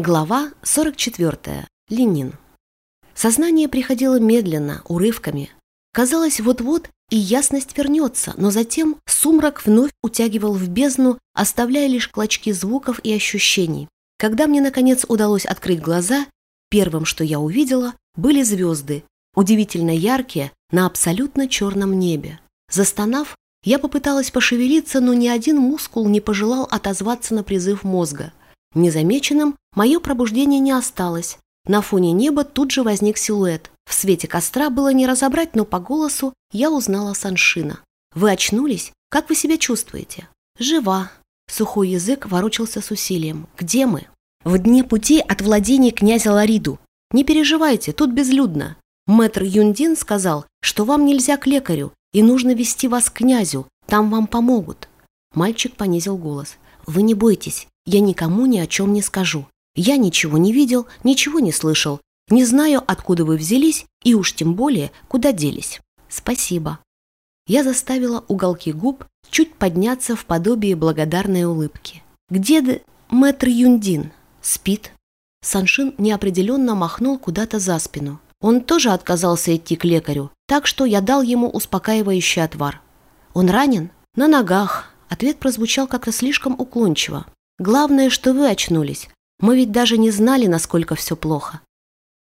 Глава 44. Ленин. Сознание приходило медленно, урывками. Казалось, вот-вот и ясность вернется, но затем сумрак вновь утягивал в бездну, оставляя лишь клочки звуков и ощущений. Когда мне, наконец, удалось открыть глаза, первым, что я увидела, были звезды, удивительно яркие, на абсолютно черном небе. Застонав, я попыталась пошевелиться, но ни один мускул не пожелал отозваться на призыв мозга. Незамеченным мое пробуждение не осталось. На фоне неба тут же возник силуэт. В свете костра было не разобрать, но по голосу я узнала Саншина. «Вы очнулись? Как вы себя чувствуете?» «Жива». Сухой язык ворочался с усилием. «Где мы?» «В дне пути от владений князя Лариду. Не переживайте, тут безлюдно. Мэтр Юндин сказал, что вам нельзя к лекарю, и нужно вести вас к князю, там вам помогут». Мальчик понизил голос. «Вы не бойтесь, я никому ни о чем не скажу. Я ничего не видел, ничего не слышал. Не знаю, откуда вы взялись, и уж тем более, куда делись. Спасибо. Я заставила уголки губ чуть подняться в подобие благодарной улыбки. Где д... мэтр Юндин? Спит? Саншин неопределенно махнул куда-то за спину. Он тоже отказался идти к лекарю, так что я дал ему успокаивающий отвар. Он ранен? На ногах. Ответ прозвучал как-то слишком уклончиво. Главное, что вы очнулись. Мы ведь даже не знали, насколько все плохо.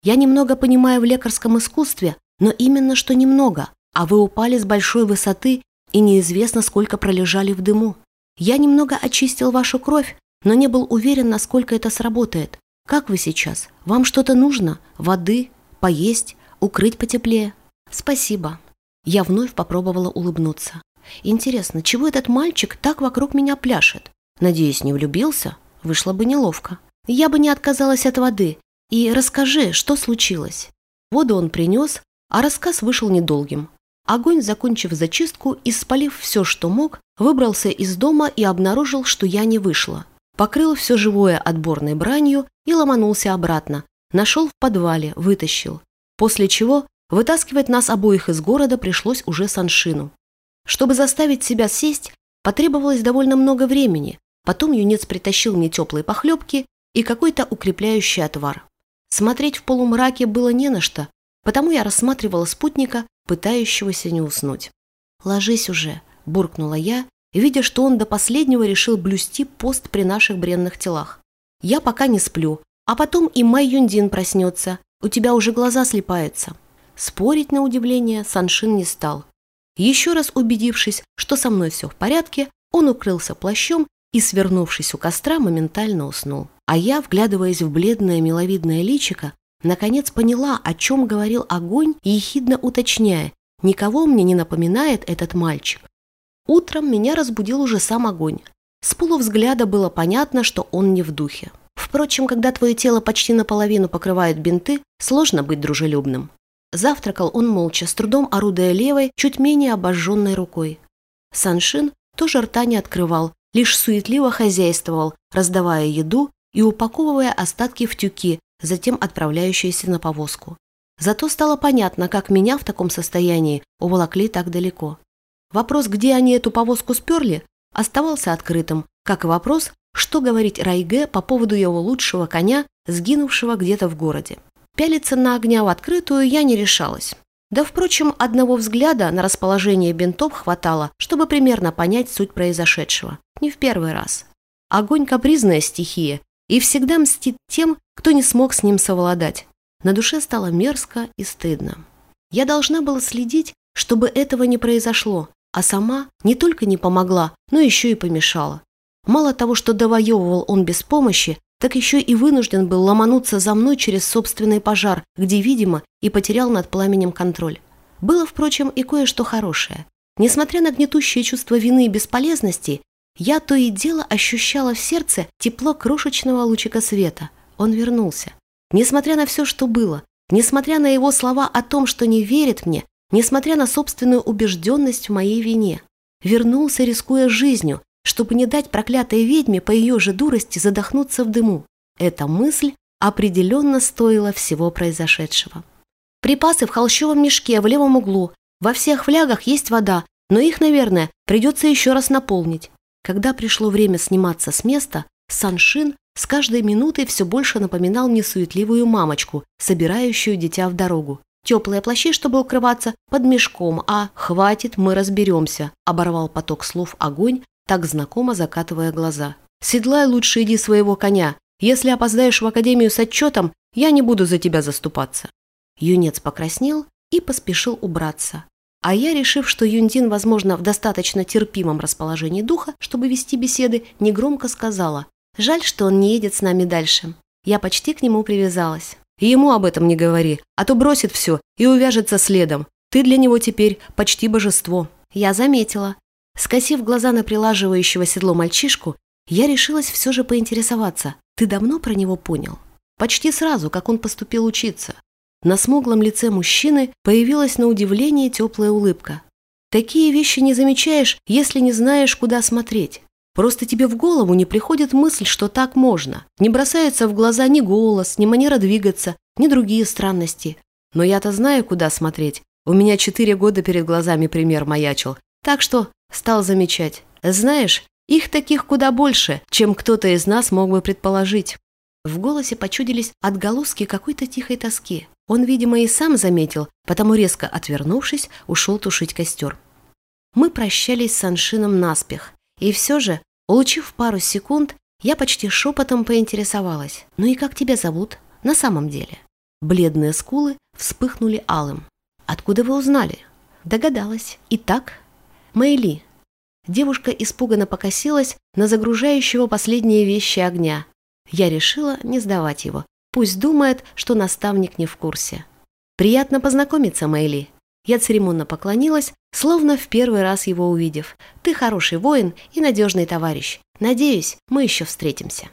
Я немного понимаю в лекарском искусстве, но именно что немного, а вы упали с большой высоты и неизвестно, сколько пролежали в дыму. Я немного очистил вашу кровь, но не был уверен, насколько это сработает. Как вы сейчас? Вам что-то нужно? Воды? Поесть? Укрыть потеплее? Спасибо. Я вновь попробовала улыбнуться. Интересно, чего этот мальчик так вокруг меня пляшет? Надеюсь, не влюбился? Вышло бы неловко. Я бы не отказалась от воды. И расскажи, что случилось. Воду он принес, а рассказ вышел недолгим. Огонь, закончив зачистку и спалив все, что мог, выбрался из дома и обнаружил, что я не вышла. Покрыл все живое отборной бранью и ломанулся обратно. Нашел в подвале, вытащил. После чего вытаскивать нас обоих из города пришлось уже Саншину. Чтобы заставить себя сесть, потребовалось довольно много времени, Потом юнец притащил мне теплые похлебки и какой-то укрепляющий отвар. Смотреть в полумраке было не на что, потому я рассматривала спутника, пытающегося не уснуть. «Ложись уже», – буркнула я, видя, что он до последнего решил блюсти пост при наших бренных телах. «Я пока не сплю, а потом и Май Юндин проснется, у тебя уже глаза слепаются». Спорить на удивление Саншин не стал. Еще раз убедившись, что со мной все в порядке, он укрылся плащом и, свернувшись у костра, моментально уснул. А я, вглядываясь в бледное миловидное личико, наконец поняла, о чем говорил огонь, ехидно уточняя, никого мне не напоминает этот мальчик. Утром меня разбудил уже сам огонь. С полувзгляда было понятно, что он не в духе. Впрочем, когда твое тело почти наполовину покрывают бинты, сложно быть дружелюбным. Завтракал он молча, с трудом орудуя левой, чуть менее обожженной рукой. Саншин тоже рта не открывал, лишь суетливо хозяйствовал, раздавая еду и упаковывая остатки в тюки, затем отправляющиеся на повозку. Зато стало понятно, как меня в таком состоянии уволокли так далеко. Вопрос, где они эту повозку сперли, оставался открытым, как и вопрос, что говорить Райге по поводу его лучшего коня, сгинувшего где-то в городе. Пялиться на огня в открытую я не решалась. Да, впрочем, одного взгляда на расположение бинтов хватало, чтобы примерно понять суть произошедшего. Не в первый раз. Огонь – капризная стихия и всегда мстит тем, кто не смог с ним совладать. На душе стало мерзко и стыдно. Я должна была следить, чтобы этого не произошло, а сама не только не помогла, но еще и помешала. Мало того, что довоевывал он без помощи, так еще и вынужден был ломануться за мной через собственный пожар, где, видимо, и потерял над пламенем контроль. Было, впрочем, и кое-что хорошее. Несмотря на гнетущее чувство вины и бесполезности, я то и дело ощущала в сердце тепло крошечного лучика света. Он вернулся. Несмотря на все, что было, несмотря на его слова о том, что не верит мне, несмотря на собственную убежденность в моей вине. Вернулся, рискуя жизнью, чтобы не дать проклятой ведьме по ее же дурости задохнуться в дыму. Эта мысль определенно стоила всего произошедшего. Припасы в холщовом мешке в левом углу. Во всех флягах есть вода, но их, наверное, придется еще раз наполнить. Когда пришло время сниматься с места, Саншин с каждой минутой все больше напоминал мне суетливую мамочку, собирающую дитя в дорогу. Теплые плащи, чтобы укрываться, под мешком, а «хватит, мы разберемся», – оборвал поток слов огонь, так знакомо закатывая глаза. «Седлай лучше иди своего коня. Если опоздаешь в академию с отчетом, я не буду за тебя заступаться». Юнец покраснел и поспешил убраться. А я, решив, что Юндин, возможно, в достаточно терпимом расположении духа, чтобы вести беседы, негромко сказала «Жаль, что он не едет с нами дальше». Я почти к нему привязалась. И ему об этом не говори, а то бросит все и увяжется следом. Ты для него теперь почти божество. Я заметила. Скосив глаза на прилаживающего седло мальчишку, я решилась все же поинтересоваться. Ты давно про него понял? Почти сразу, как он поступил учиться. На смуглом лице мужчины появилась на удивление теплая улыбка. Такие вещи не замечаешь, если не знаешь, куда смотреть. Просто тебе в голову не приходит мысль, что так можно. Не бросается в глаза ни голос, ни манера двигаться, ни другие странности. Но я-то знаю, куда смотреть. У меня четыре года перед глазами пример маячил. Так что стал замечать. Знаешь, их таких куда больше, чем кто-то из нас мог бы предположить. В голосе почудились отголоски какой-то тихой тоски. Он, видимо, и сам заметил, потому резко отвернувшись, ушел тушить костер. Мы прощались с Аншином наспех. И все же, улучив пару секунд, я почти шепотом поинтересовалась. «Ну и как тебя зовут? На самом деле?» Бледные скулы вспыхнули алым. «Откуда вы узнали?» Догадалась. «Итак?» «Мэйли». Девушка испуганно покосилась на загружающего последние вещи огня. Я решила не сдавать его, Пусть думает, что наставник не в курсе. «Приятно познакомиться, Мэйли». Я церемонно поклонилась, словно в первый раз его увидев. «Ты хороший воин и надежный товарищ. Надеюсь, мы еще встретимся».